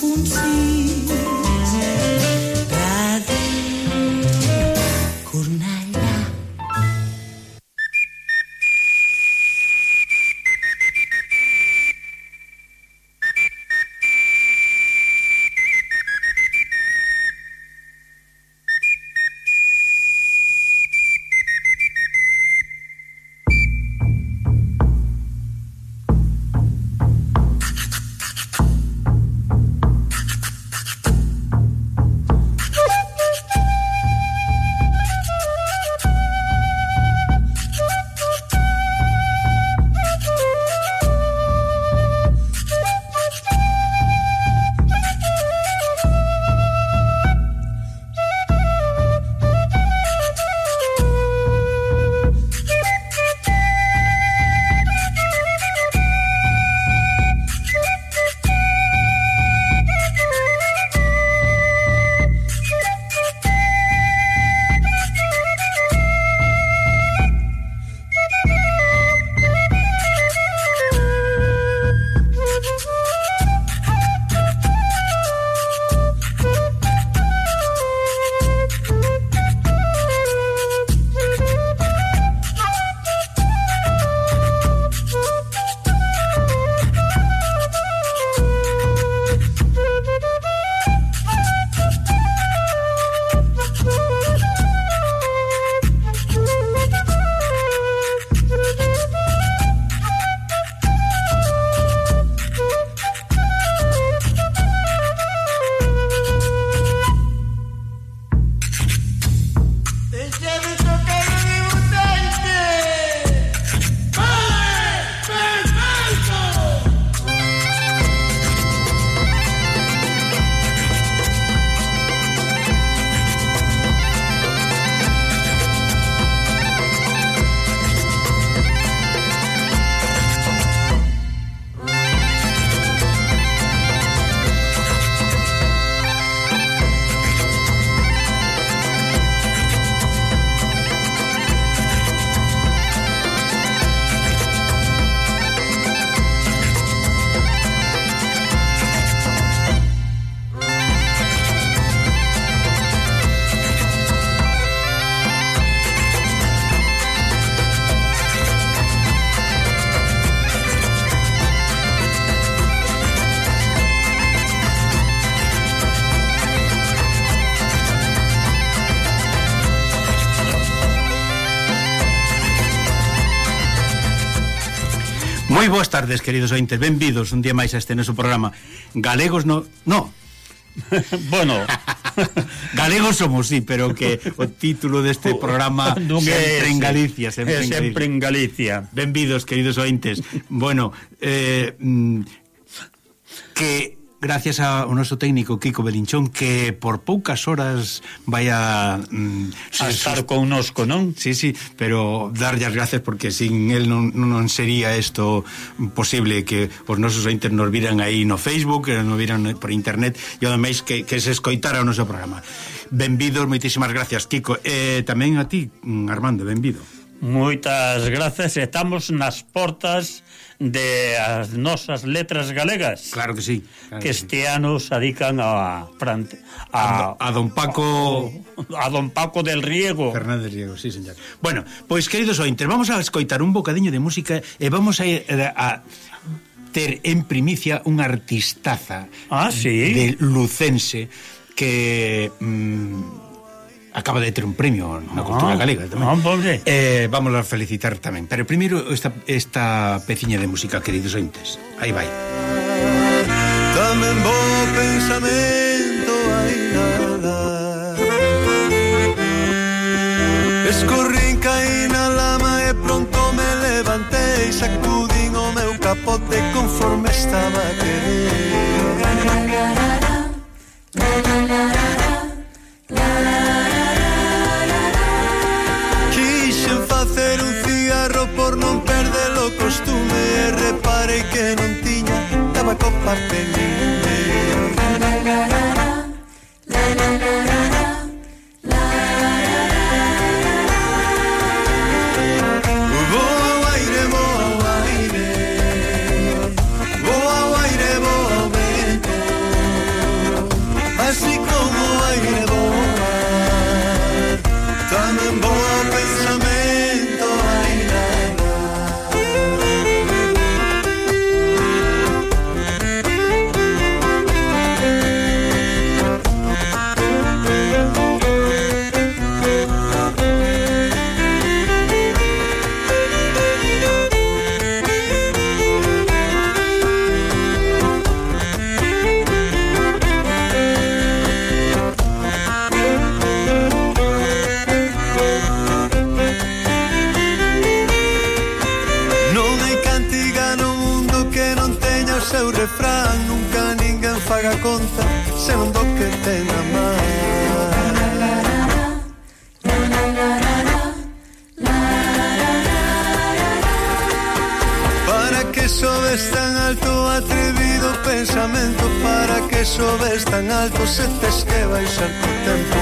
半生 Moi boas tardes, queridos ointes, benvidos un día máis a este noso programa. Galegos no... no. Bueno. Galegos somos, sí, pero que o título deste programa non sempre en Galicia sempre, é sempre en Galicia. Benvidos, queridos ointes. Bueno, eh, mm, que gracias ao noso técnico Kiko Belinchón que por poucas horas vai a, mm, a estar connosco, non? Sí, sí, pero darlle as gracias porque sin el non, non sería isto posible que os nosos ointes nos viran aí no Facebook, que nos viran por internet e ademais que, que se escoitara o noso programa. Benvidos, moitísimas gracias Kiko. Eh, tamén a ti, mm, Armando, benvido. Moitas grazas, estamos nas portas de as nosas letras galegas. Claro que sí. Claro que este sí. ano se adican a, a, a, a don Paco... A, a don Paco del Riego. Fernández Riego, sí, señor. Bueno, pois, queridos ointes, vamos a escoitar un bocadiño de música e vamos a, a, a ter en primicia unha artistaza ah, sí? de Lucense que... Mm, acaba de ter un premio na ah, cultura galega tamén. Ah, Pobre. Eh, vamos a felicitar tamén. Pero primeiro esta, esta peciña de música, queridos ointes. Aí vai. Tamén bo pensamento hai nada Escorrín caí na lama e pronto me levantei Sacudín o meu capote conforme estaba querido papelina. 就像孤单。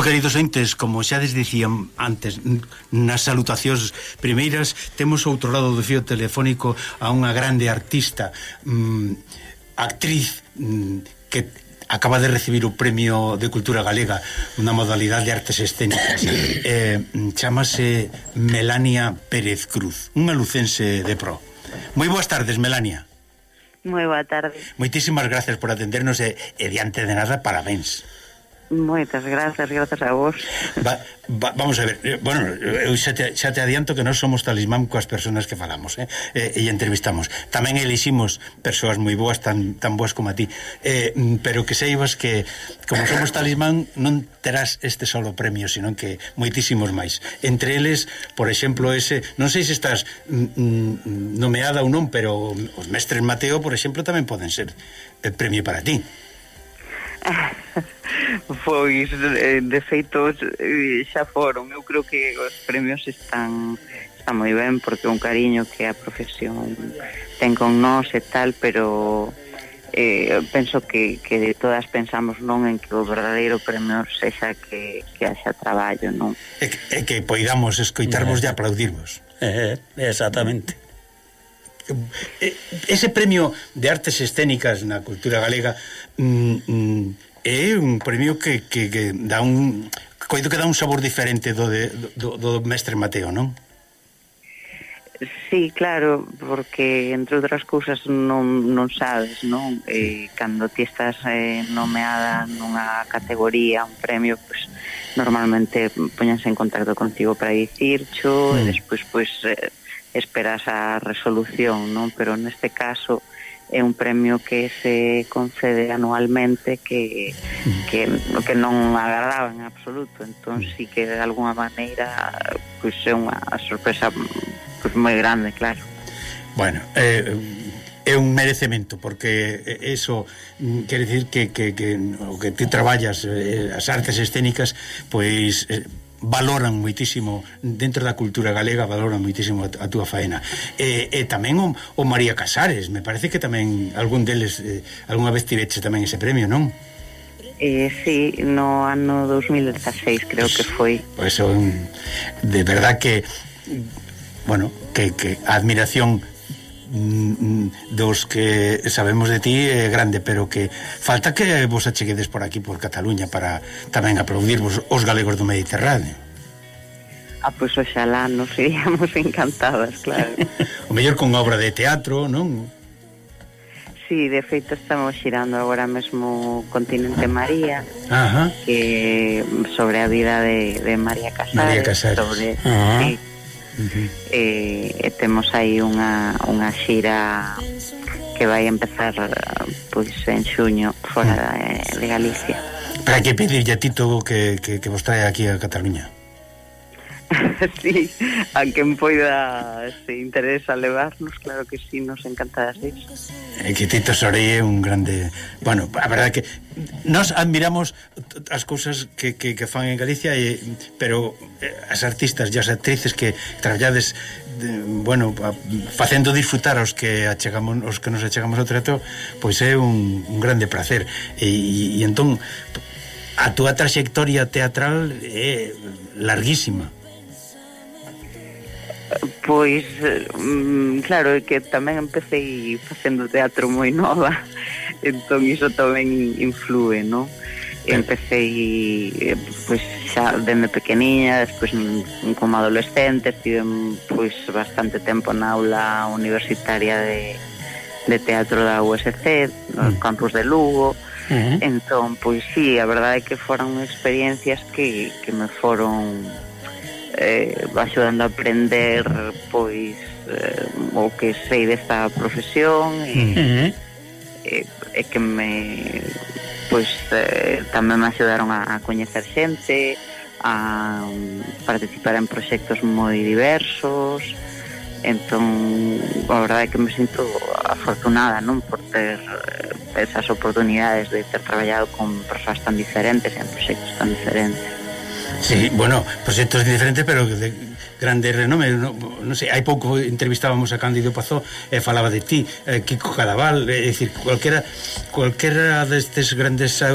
Bueno, queridos entes, como xa des dicían antes nas salutacións primeiras, temos outro lado do fío telefónico a unha grande artista, mmm, actriz mmm, que acaba de recibir o Premio de Cultura Galega, unha modalidade de artes escénicas. eh, chamase Melania Pérez Cruz, unha lucense de pro. Moi boas tardes, Melania. Moi boa tarde. Moitísimas gracias por atendernos e, e diante de nada, parabéns. Moitas grazas, grazas a vos. Va, va, vamos a ver, eh, bueno, eu xa te, xa te adianto que nós somos talismán coas persoas que falamos, eh? E, e entrevistamos. Tamén eliximos persoas moi boas, tan, tan boas como a ti. Eh, mm, pero que seibas que, como somos talismán, non terás este solo premio, sino que moitísimos máis. Entre eles, por exemplo, ese, non sei se estás mm, mm nomeada ou non, pero os mestres Mateo, por exemplo, tamén poden ser eh, premio para ti. Pois, de feito, xa foron. Eu creo que os premios están está moi ben porque é un cariño que a profesión ten con nós e tal, pero eh, penso que, que de todas pensamos non en que o verdadeiro premio sexa que, que haxa traballo, non? E que, e que poidamos escoitarvos e aplaudirvos. Eh, eh, exactamente. Ese premio de artes escénicas na cultura galega mm, mm, é un premio que, que, que dá un coido que dá un sabor diferente do, de, do, do mestre Mateo, non? Sí, claro, porque entre outras cousas non, non sabes, non? Eh, cando ti estás eh, nomeada nunha categoría, un premio, pues, normalmente poñanse en contacto contigo para dicircho mm. e despois pues, eh, esperas a resolución, non? Pero neste caso, é un premio que se concede anualmente que, que, que non agradaba en absoluto. Entón sí que de alguna maneira pois é unha sorpresa pois moi grande, claro. Bueno, eh, é un merecemento porque eso quer dicir que, que, que o que ti traballas eh, as artes escénicas pois eh, valoran moitísimo dentro da cultura galega valoran moitísimo a, a túa faena e, e tamén o, o María Casares me parece que tamén algún deles eh, algunha vez tiveche tamén ese premio, non? Eh, sí, no ano 2016 creo pues, que foi Pois pues, de verdad que bueno, que, que a admiración Mm, mm, dos que sabemos de ti é grande, pero que falta que vos acheguedes por aquí, por Cataluña, para tamén aplaudirvos os galegos do Mediterráneo. Ah, pois oxalá nos iríamos encantadas, claro. o mellor con obra de teatro, non? Sí, de feito estamos xirando agora mesmo Continente ah. María Ajá. que sobre a vida de, de María Casares, María Casares. sobre ah. Sí, uh -huh. e, e temos aí unha, unha xira que vai empezar pois en xuño fora uh -huh. de, de Galicia Para que pedirlle a Tito que, que, que vos trae aquí a Cataluña? sí, a quen poida se interesa levarnos, claro que sí, nos encantará É eh, que Tito Sorei é un grande... Bueno, a verdade que nós admiramos as cousas que, que, que fan en Galicia, e, pero eh, as artistas e as actrices que traballades de, bueno, facendo disfrutar os que achegamos, os que nos achegamos ao trato, pois é un, un grande placer. E, e, e entón a túa trayectoria teatral é larguísima. Pois, mm, claro, é que tamén empecé facendo teatro moi nova, entón iso tamén influe, non? Eh. Empecé eh, pois, xa dende pequeniña, despois mm, como adolescente, estive pois, bastante tempo na aula universitaria de, de teatro da USC, no mm. campus de Lugo, Uh -huh. Entón, pois sí, a verdade é que foron experiencias que, que me foron eh, axudando a aprender pois eh, o que sei desta profesión e, uh -huh. e, e que me pois eh, tamén me axudaron a, a coñecer xente a mm, participar en proxectos moi diversos entón a verdade é que me sinto afortunada non por ter eh, esas oportunidades de ter traballado con persoas tan diferentes en proxectos tan diferentes Sí, bueno, proxectos diferentes, pero de grande renome, no, non sei, hai pouco entrevistábamos a Cándido Pazó e eh, falaba de ti, eh, Kiko Cadaval, eh, é eh, dicir, cualquera cualquera destes grandes eh,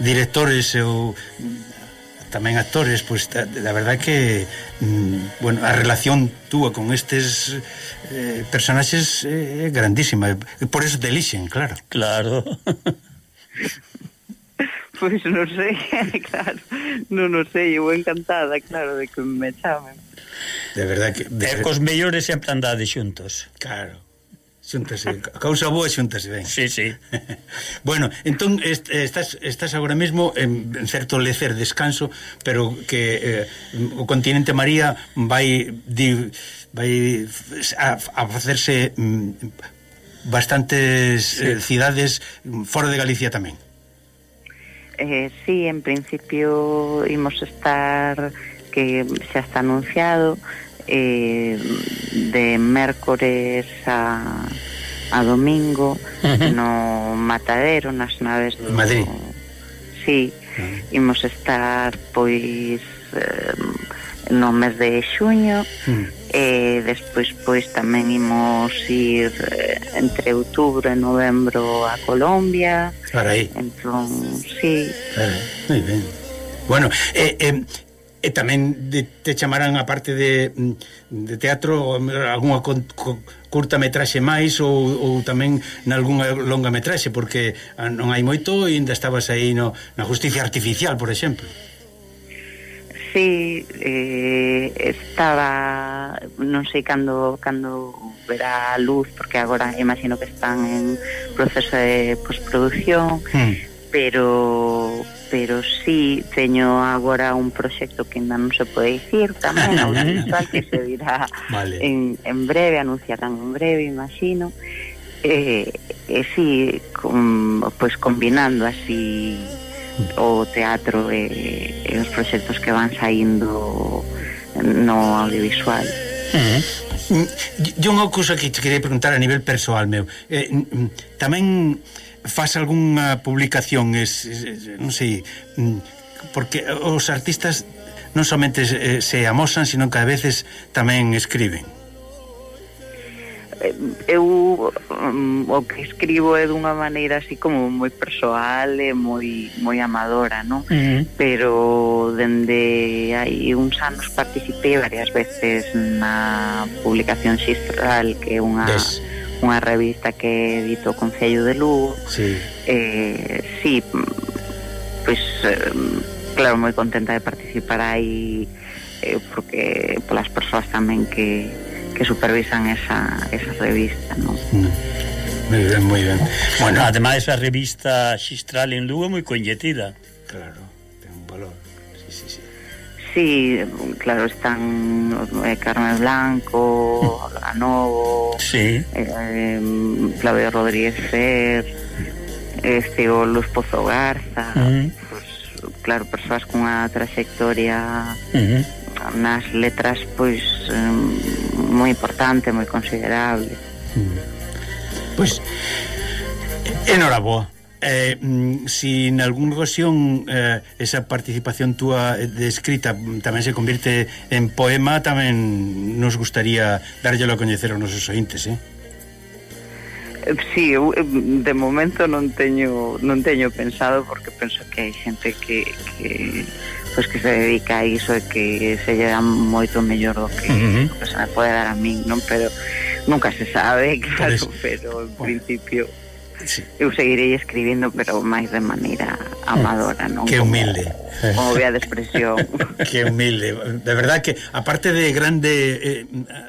directores eh, ou tamén actores, pois pues, a verdade que mm, bueno, a relación túa con estes eh, personaxes eh, é eh, grandísima, por eso te elixen, claro. Claro. Pois non sei, claro, non o sei, eu encantada, claro, de que me chamen. De verdad que... De... Eh, e cos mellores sempre andade xuntos. Claro. Xúntase, a causa boa xúntase ben. Sí, sí. bueno, entón est estás estás agora mesmo en, en certo lecer descanso, pero que eh, o continente María vai di, vai a, a facerse mm, bastantes sí. eh, cidades fora de Galicia tamén eh, sí, en principio imos estar que xa está anunciado eh, de mércores a, a domingo uh -huh. no matadero nas naves do Madrid. Sí, uh -huh. imos estar pois eh, no mes de xuño mm e despois pois tamén imos ir eh, entre outubro e novembro a Colombia. para aí Entón, sí. Carai, moi ben. Bueno, e, e, e tamén de, te chamarán a parte de, de teatro algunha con, con, curta metraxe máis ou, ou tamén nalgúnha longa metraxe porque ah, non hai moito e ainda estabas aí no, na justicia artificial, por exemplo. Sí, eh, estaba, non sei cando cando verá a luz, porque agora imagino que están en proceso de postproducción, mm. pero pero sí teño agora un proxecto que ainda non se pode dicir tamén audiovisual que se dirá vale. en, en breve, anunciarán en breve, imagino. Eh, eh, sí, con, pois pues combinando así o teatro e, e os proxectos que van saindo no audiovisual. Eh, eh. Uh -huh. E unha cousa que te quería preguntar a nivel persoal meu. Eh, tamén faz algunha publicación es, es, non sei porque os artistas non somente se, eh, se amosan, sino que a veces tamén escriben. Eh, eu um, o que escribo é dunha maneira así como moi persoal e moi moi amadora, non? Uh -huh. Pero dende hai uns anos participei varias veces na publicación Xistral que é unha yes. unha revista que edito o Concello de Lugo. Sí. Eh, sí, pois pues, eh, claro, moi contenta de participar aí eh, porque polas persoas tamén que que supervisan esa, esa revista, non? Mm. Moi ben, moi ben. Bueno, ademais esa revista Xistral en Lugo moi coñetida. Claro, ten un valor. Sí, sí, sí. Sí, claro, están eh, Carmen Blanco, mm. Olga Novo, sí. eh, Flavio Rodríguez Fer, este o Luz Pozo Garza, uh -huh. pues, claro, persoas cunha trayectoria uh -huh. nas letras, pois... Pues, eh, moi importante, moi considerable. Mm. Pois, pues, enhoraboa. Eh, mm, si en algún ocasión eh, esa participación túa de escrita tamén se convirte en poema, tamén nos gustaría darllelo a coñecer aos nosos ointes, eh? Sí, eu, de momento non teño non teño pensado porque penso que hai xente que, que pois que se dedica a iso e que se lle dá moito mellor do que, uh -huh. que se me pode dar a min, non? Pero nunca se sabe, claro, pues, pero en bueno. principio sí. eu seguirei escribindo, pero máis de maneira mm. amadora, non? Que humilde. Como, como vea de expresión. que humilde. De verdad que, aparte de grande eh,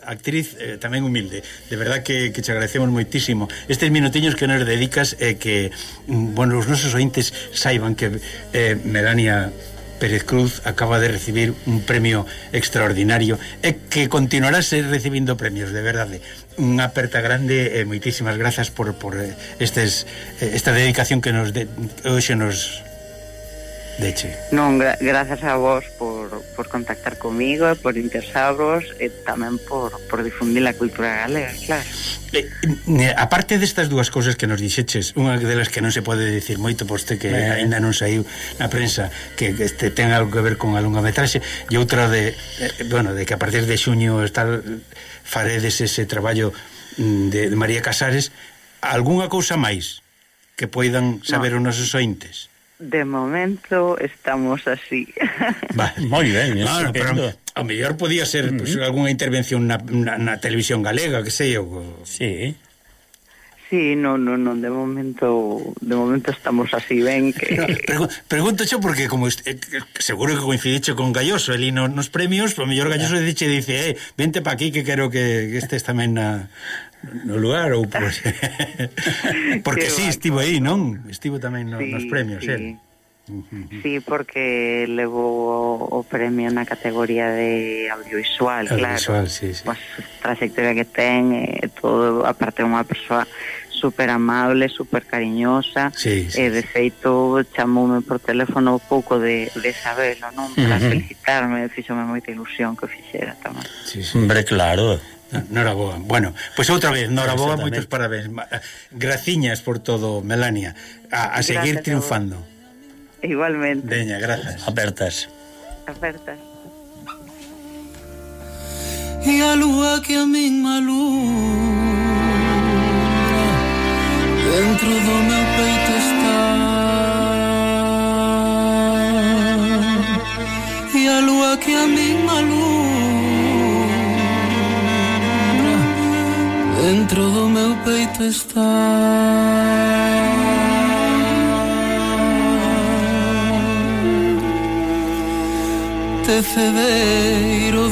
actriz, eh, tamén humilde. De verdad que, que te agradecemos moitísimo. Estes minutiños que nos dedicas eh, que, mm, bueno, os nosos ointes saiban que eh, Melania Pérez Cruz acaba de recibir un premio extraordinario e que continuará recibindo premios, de verdade. Unha aperta grande e moitísimas grazas por, por eh, estes, eh, esta dedicación que nos de, hoxe nos Deche. Non, gra grazas a vos por, por contactar comigo, por interesaros eh, e tamén por, por difundir a cultura galega, claro. Eh, eh, aparte destas dúas cousas que nos dixeches, unha delas que non se pode dicir moito poste que eh, aínda non saiu na prensa que este ten algo que ver con a longa metraxe e outra de eh, bueno, de que a partir de xuño está faredes ese traballo mm, de, de María Casares, algunha cousa máis que poidan saber no. os nosos ointes. De momento estamos así. Vale. moi ben, claro, pero a mellor podía ser pues, mm -hmm. algunha intervención na, na, na televisión galega, que sei eu. Sí. Sí, non, non, non, de momento de momento estamos así, ben que... Pregu pregunto xo porque como eh, seguro que coincidiche con Galloso ali no, nos premios, o mellor Galloso dixe dice, eh, vente pa aquí que quero que, que estés tamén na, no lugar ou pues, porque si sí, estivo aí, non? Estivo tamén no, sí, nos premios, sí. eh? Sí, porque levou o premio na categoría de audiovisual, audiovisual claro. Sí, sí. Pues, trayectoria que ten, eh, todo, aparte unha persoa super amable, super cariñosa sí, sí, e de feito chamoume por teléfono pouco de, de sabelo, non? Para uh -huh. felicitarme, fixome moita ilusión que fixera tamén. Sí, sí. Hombre, claro, Noraboa. Bueno, pois pues outra vez, Noraboa, moitos parabéns. Graciñas por todo, Melania. A, a seguir gracias, triunfando. A Igualmente. Deña, grazas. Apertas. Apertas. E a lúa que a min malú Dentro do meu peito está. E a lúa que a mesma alumbra Dentro do meu peito está. Te fedeiro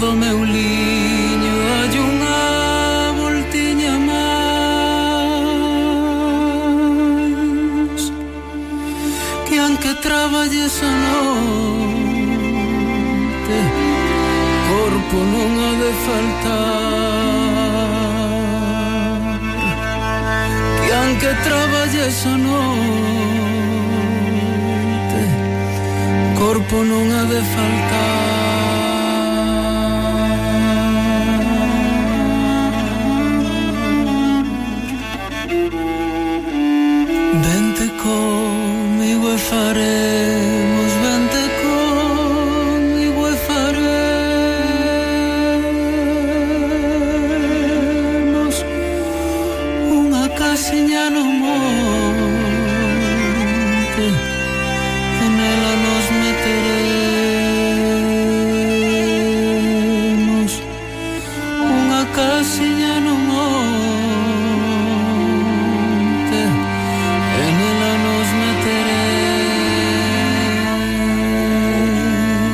esa noite Corpo non ha de faltar. Que anque traballe esa noite Corpo non ha de faltar.